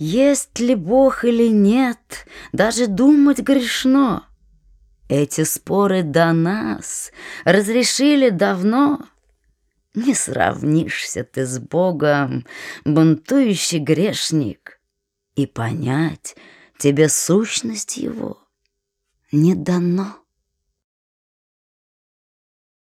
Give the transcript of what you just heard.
Есть ли Бог или нет, даже думать грешно. Эти споры до нас разрешили давно. Не сравнишься ты с Богом, бунтующий грешник, И понять тебе сущность Его не дано.